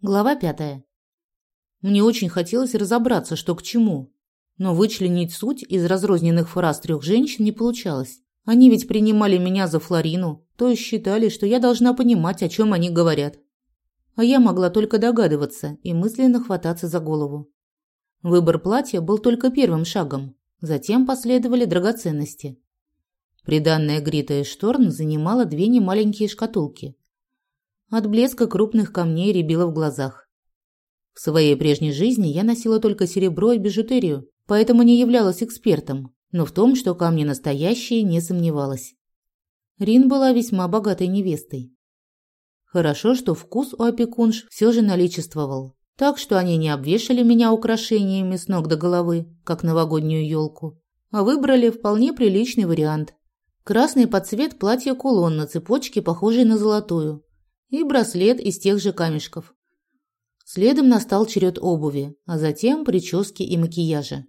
Глава пятая. Мне очень хотелось разобраться, что к чему, но вычленить суть из разрозненных фраз трех женщин не получалось. Они ведь принимали меня за Флорину, то есть считали, что я должна понимать, о чем они говорят. А я могла только догадываться и мысленно хвататься за голову. Выбор платья был только первым шагом, затем последовали драгоценности. Приданная Грита Эшторн занимала две немаленькие шкатулки, от блеска крупных камней рябило в глазах. В своей прежней жизни я носила только серебро и бижутерию, поэтому не являлась экспертом, но в том, что камни настоящие, не сомневалась. Рин была весьма богатой невестой. Хорошо, что вкус у опекунш все же наличествовал, так что они не обвешали меня украшениями с ног до головы, как новогоднюю елку, а выбрали вполне приличный вариант. Красный под цвет платья-кулон на цепочке, похожий на золотую, и браслет из тех же камешков. Следом настал черед обуви, а затем прически и макияжа.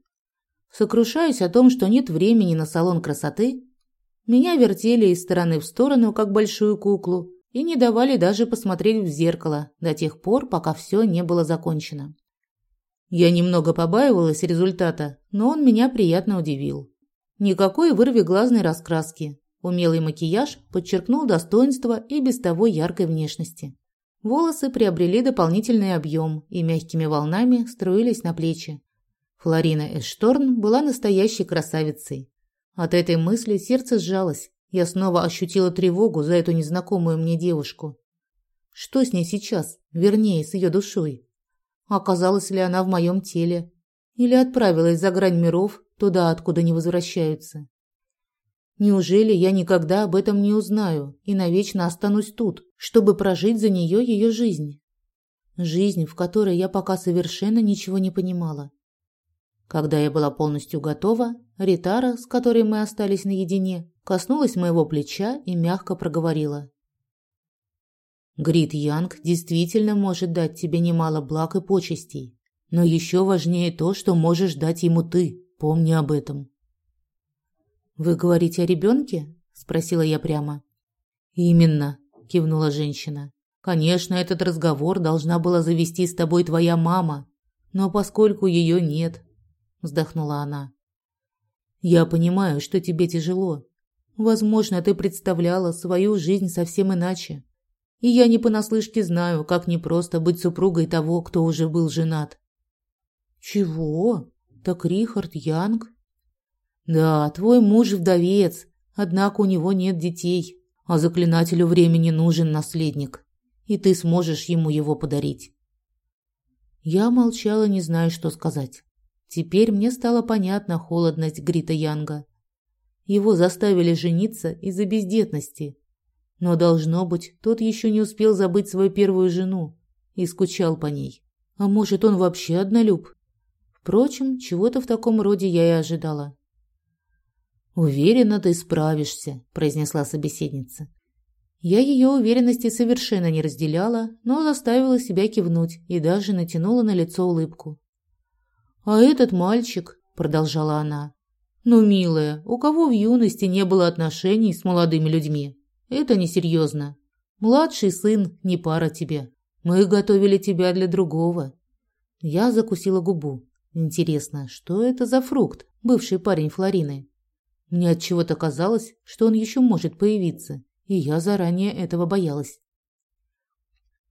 Сокрушаясь о том, что нет времени на салон красоты, меня вертели из стороны в сторону, как большую куклу, и не давали даже посмотреть в зеркало до тех пор, пока все не было закончено. Я немного побаивалась результата, но он меня приятно удивил. Никакой вырви глазной раскраски, Умелый макияж подчеркнул достоинство и без того яркой внешности. Волосы приобрели дополнительный объем и мягкими волнами струились на плечи. Флорина Эшторн была настоящей красавицей. От этой мысли сердце сжалось. Я снова ощутила тревогу за эту незнакомую мне девушку. Что с ней сейчас, вернее, с ее душой? Оказалась ли она в моем теле? Или отправилась за грань миров, туда, откуда не возвращаются? Неужели я никогда об этом не узнаю и навечно останусь тут, чтобы прожить за нее ее жизнь? Жизнь, в которой я пока совершенно ничего не понимала. Когда я была полностью готова, Ритара, с которой мы остались наедине, коснулась моего плеча и мягко проговорила. Грит Янг действительно может дать тебе немало благ и почестей, но еще важнее то, что можешь дать ему ты. Помни об этом. «Вы говорите о ребенке?» – спросила я прямо. «Именно», – кивнула женщина. «Конечно, этот разговор должна была завести с тобой твоя мама, но поскольку ее нет», – вздохнула она. «Я понимаю, что тебе тяжело. Возможно, ты представляла свою жизнь совсем иначе. И я не понаслышке знаю, как непросто быть супругой того, кто уже был женат». «Чего? Так Рихард Янг да, твой муж вдовец, однако у него нет детей, а заклинателю времени нужен наследник, и ты сможешь ему его подарить. Я молчала, не зная, что сказать. Теперь мне стало понятна холодность Грита Янга. Его заставили жениться из-за бездетности. Но, должно быть, тот еще не успел забыть свою первую жену и скучал по ней. А может, он вообще однолюб? Впрочем, чего-то в таком роде я и ожидала. «Уверена, ты справишься», – произнесла собеседница. Я ее уверенности совершенно не разделяла, но заставила себя кивнуть и даже натянула на лицо улыбку. «А этот мальчик», – продолжала она, – «ну, милая, у кого в юности не было отношений с молодыми людьми? Это несерьезно. Младший сын не пара тебе. Мы готовили тебя для другого». Я закусила губу. Интересно, что это за фрукт, бывший парень Флорины? Мне от чего-то казалось, что он еще может появиться, и я заранее этого боялась.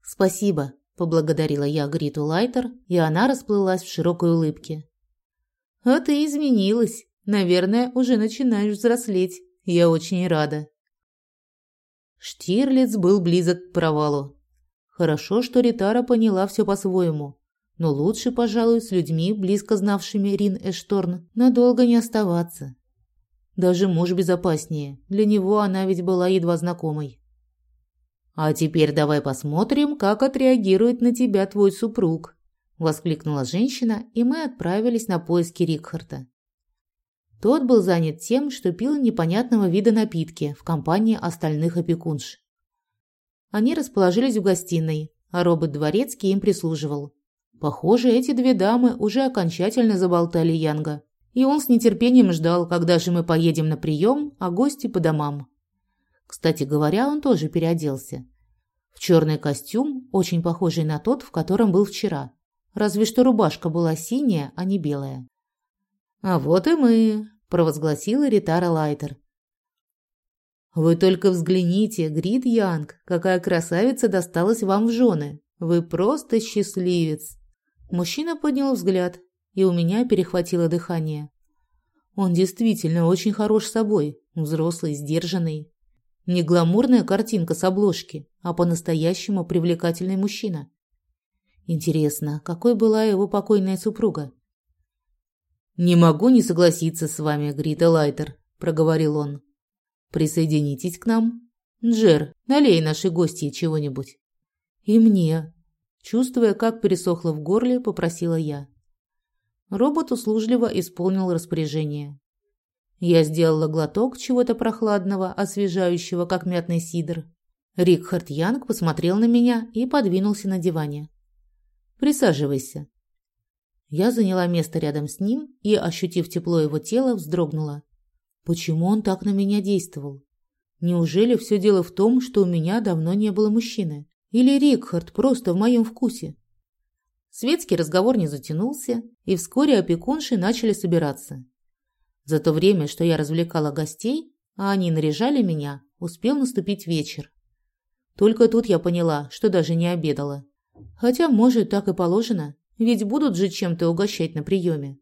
Спасибо, поблагодарила я Гриту Лайтер, и она расплылась в широкой улыбке. А ты изменилась. Наверное, уже начинаешь взрослеть. Я очень рада. Штирлиц был близок к провалу. Хорошо, что Ритара поняла все по-своему. Но лучше, пожалуй, с людьми, близко знавшими Рин Эшторн, надолго не оставаться. Даже муж безопаснее. Для него она ведь была едва знакомой. А теперь давай посмотрим, как отреагирует на тебя твой супруг, воскликнула женщина, и мы отправились на поиски Рикхарта. Тот был занят тем, что пил непонятного вида напитки в компании остальных опекунш. Они расположились в гостиной, а робот дворецкий им прислуживал. Похоже, эти две дамы уже окончательно заболтали Янга и он с нетерпением ждал, когда же мы поедем на прием, а гости по домам. Кстати говоря, он тоже переоделся. В черный костюм, очень похожий на тот, в котором был вчера. Разве что рубашка была синяя, а не белая. «А вот и мы», – провозгласила Ритара Лайтер. «Вы только взгляните, Грид Янг, какая красавица досталась вам в жены. Вы просто счастливец!» Мужчина поднял взгляд, и у меня перехватило дыхание. Он действительно очень хорош собой, взрослый, сдержанный. Не гламурная картинка с обложки, а по-настоящему привлекательный мужчина. Интересно, какой была его покойная супруга? «Не могу не согласиться с вами, Грита Лайтер», – проговорил он. Присоединитесь к нам. Джер, налей нашей гости чего-нибудь. И мне. Чувствуя, как пересохло в горле, попросила я. Робот услужливо исполнил распоряжение. Я сделала глоток чего-то прохладного, освежающего, как мятный сидр. Рикхард Янг посмотрел на меня и подвинулся на диване. «Присаживайся». Я заняла место рядом с ним и, ощутив тепло его тела, вздрогнула. Почему он так на меня действовал? Неужели все дело в том, что у меня давно не было мужчины? Или Рикхард просто в моем вкусе? Светский разговор не затянулся, и вскоре опекунши начали собираться. За то время, что я развлекала гостей, а они наряжали меня, успел наступить вечер. Только тут я поняла, что даже не обедала. Хотя, может, так и положено, ведь будут же чем-то угощать на приеме.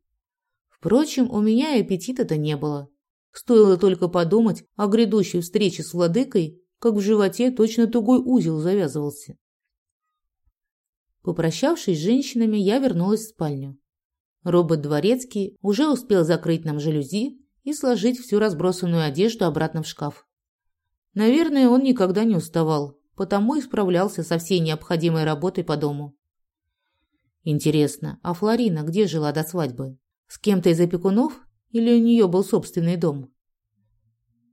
Впрочем, у меня и аппетита-то не было. Стоило только подумать о грядущей встрече с владыкой, как в животе точно тугой узел завязывался. Попрощавшись с женщинами, я вернулась в спальню. Робот Дворецкий уже успел закрыть нам жалюзи и сложить всю разбросанную одежду обратно в шкаф. Наверное, он никогда не уставал, потому и справлялся со всей необходимой работой по дому. Интересно, а Флорина где жила до свадьбы? С кем-то из опекунов или у нее был собственный дом?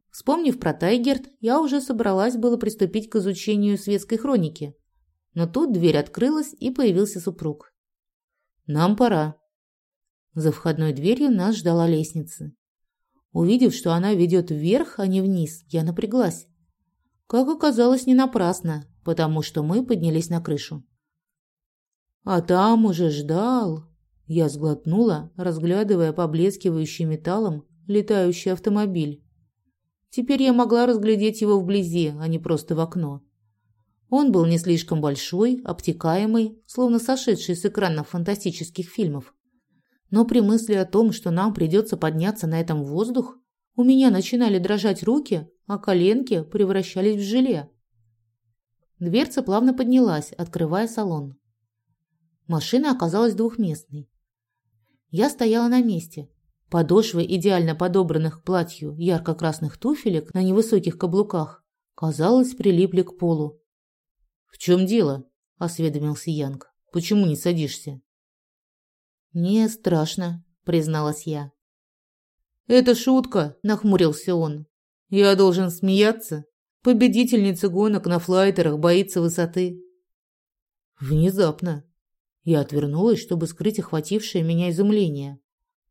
Вспомнив про Тайгерт, я уже собралась было приступить к изучению светской хроники. Но тут дверь открылась, и появился супруг. «Нам пора». За входной дверью нас ждала лестница. Увидев, что она ведет вверх, а не вниз, я напряглась. Как оказалось, не напрасно, потому что мы поднялись на крышу. А там уже ждал я сглотнула, разглядывая поблескивающий металлом летающий автомобиль. Теперь я могла разглядеть его вблизи, а не просто в окно. Он был не слишком большой, обтекаемый, словно сошедший с экранов фантастических фильмов. Но при мысли о том, что нам придется подняться на этом воздух, у меня начинали дрожать руки, а коленки превращались в желе. Дверца плавно поднялась, открывая салон. Машина оказалась двухместной. Я стояла на месте. Подошвы идеально подобранных к платью ярко-красных туфелек на невысоких каблуках, казалось, прилипли к полу. «В чем дело?» – осведомился Янг. «Почему не садишься?» «Мне страшно», – призналась я. «Это шутка», – нахмурился он. «Я должен смеяться? Победительница гонок на флайтерах боится высоты». Внезапно я отвернулась, чтобы скрыть охватившее меня изумление.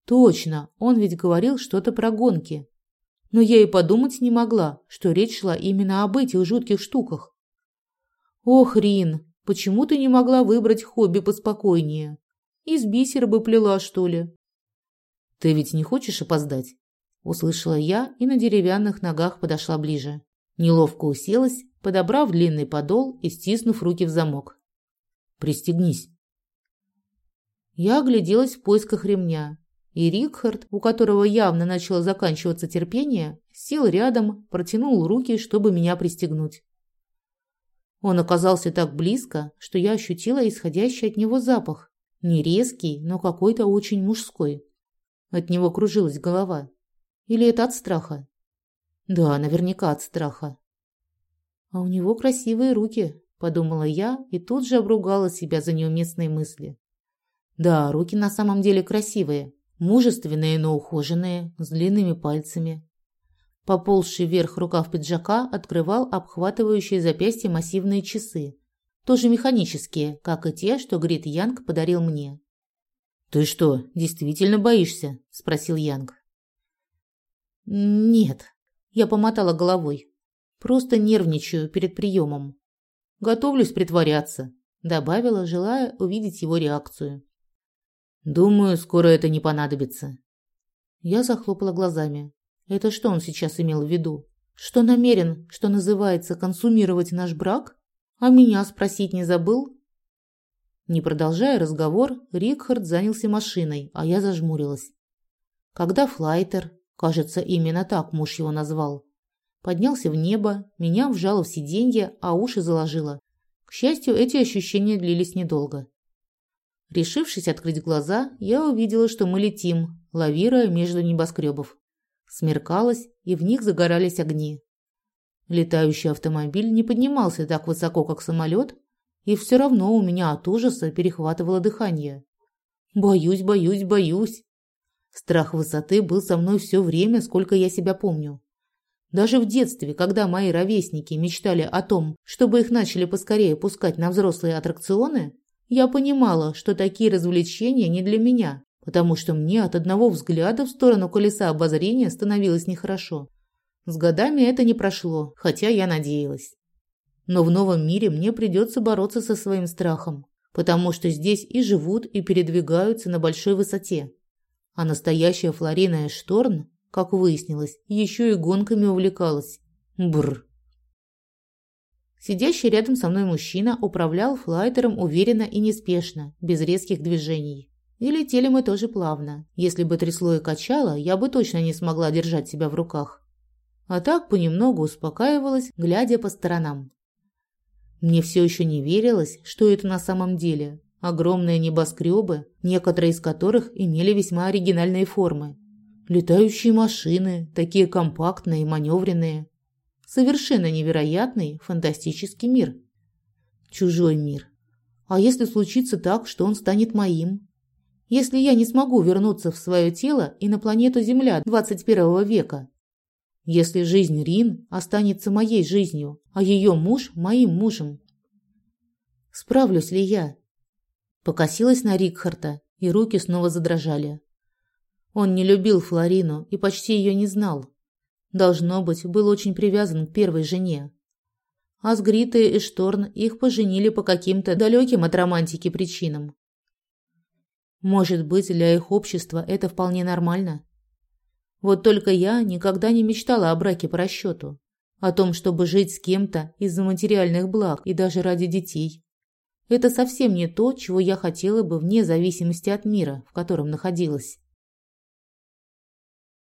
Точно, он ведь говорил что-то про гонки. Но я и подумать не могла, что речь шла именно об этих жутких штуках. Ох, Рин, почему ты не могла выбрать хобби поспокойнее? Из бисера бы плела, что ли? Ты ведь не хочешь опоздать? Услышала я и на деревянных ногах подошла ближе. Неловко уселась, подобрав длинный подол и стиснув руки в замок. Пристегнись. Я огляделась в поисках ремня, и Рикхард, у которого явно начало заканчиваться терпение, сел рядом, протянул руки, чтобы меня пристегнуть. Он оказался так близко, что я ощутила исходящий от него запах, не резкий, но какой-то очень мужской. От него кружилась голова. Или это от страха? Да, наверняка от страха. А у него красивые руки, подумала я и тут же обругала себя за неуместные мысли. Да, руки на самом деле красивые, мужественные, но ухоженные, с длинными пальцами. Поползший вверх рукав пиджака открывал обхватывающие запястья массивные часы, тоже механические, как и те, что Грит Янг подарил мне. «Ты что, действительно боишься?» – спросил Янг. «Нет», – я помотала головой. «Просто нервничаю перед приемом. Готовлюсь притворяться, добавила, желая увидеть его реакцию. Думаю, скоро это не понадобится. Я захлопала глазами. Это что он сейчас имел в виду? Что намерен, что называется, консумировать наш брак? А меня спросить не забыл? Не продолжая разговор, Рикхард занялся машиной, а я зажмурилась. Когда флайтер, кажется, именно так муж его назвал, поднялся в небо, меня вжало в сиденье, а уши заложило. К счастью, эти ощущения длились недолго. Решившись открыть глаза, я увидела, что мы летим, лавируя между небоскребов. Смеркалось, и в них загорались огни. Летающий автомобиль не поднимался так высоко, как самолет, и все равно у меня от ужаса перехватывало дыхание. Боюсь, боюсь, боюсь. Страх высоты был со мной все время, сколько я себя помню. Даже в детстве, когда мои ровесники мечтали о том, чтобы их начали поскорее пускать на взрослые аттракционы, я понимала, что такие развлечения не для меня, потому что мне от одного взгляда в сторону колеса обозрения становилось нехорошо. С годами это не прошло, хотя я надеялась. Но в новом мире мне придется бороться со своим страхом, потому что здесь и живут, и передвигаются на большой высоте. А настоящая Флорина Эшторн, как выяснилось, еще и гонками увлекалась. Бр. Сидящий рядом со мной мужчина управлял флайтером уверенно и неспешно, без резких движений. И летели мы тоже плавно. Если бы трясло и качало, я бы точно не смогла держать себя в руках. А так понемногу успокаивалась, глядя по сторонам. Мне все еще не верилось, что это на самом деле. Огромные небоскребы, некоторые из которых имели весьма оригинальные формы. Летающие машины, такие компактные и маневренные. Совершенно невероятный, фантастический мир. Чужой мир. А если случится так, что он станет моим? Если я не смогу вернуться в свое тело и на планету Земля 21 века? если жизнь Рин останется моей жизнью, а ее муж – моим мужем. Справлюсь ли я? Покосилась на Рикхарта, и руки снова задрожали. Он не любил Флорину и почти ее не знал. Должно быть, был очень привязан к первой жене. А с Гритой и Шторн их поженили по каким-то далеким от романтики причинам. Может быть, для их общества это вполне нормально. Вот только я никогда не мечтала о браке по расчету, о том, чтобы жить с кем-то из-за материальных благ и даже ради детей. Это совсем не то, чего я хотела бы вне зависимости от мира, в котором находилась.